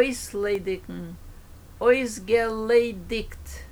ausledigen, ausgeledigt.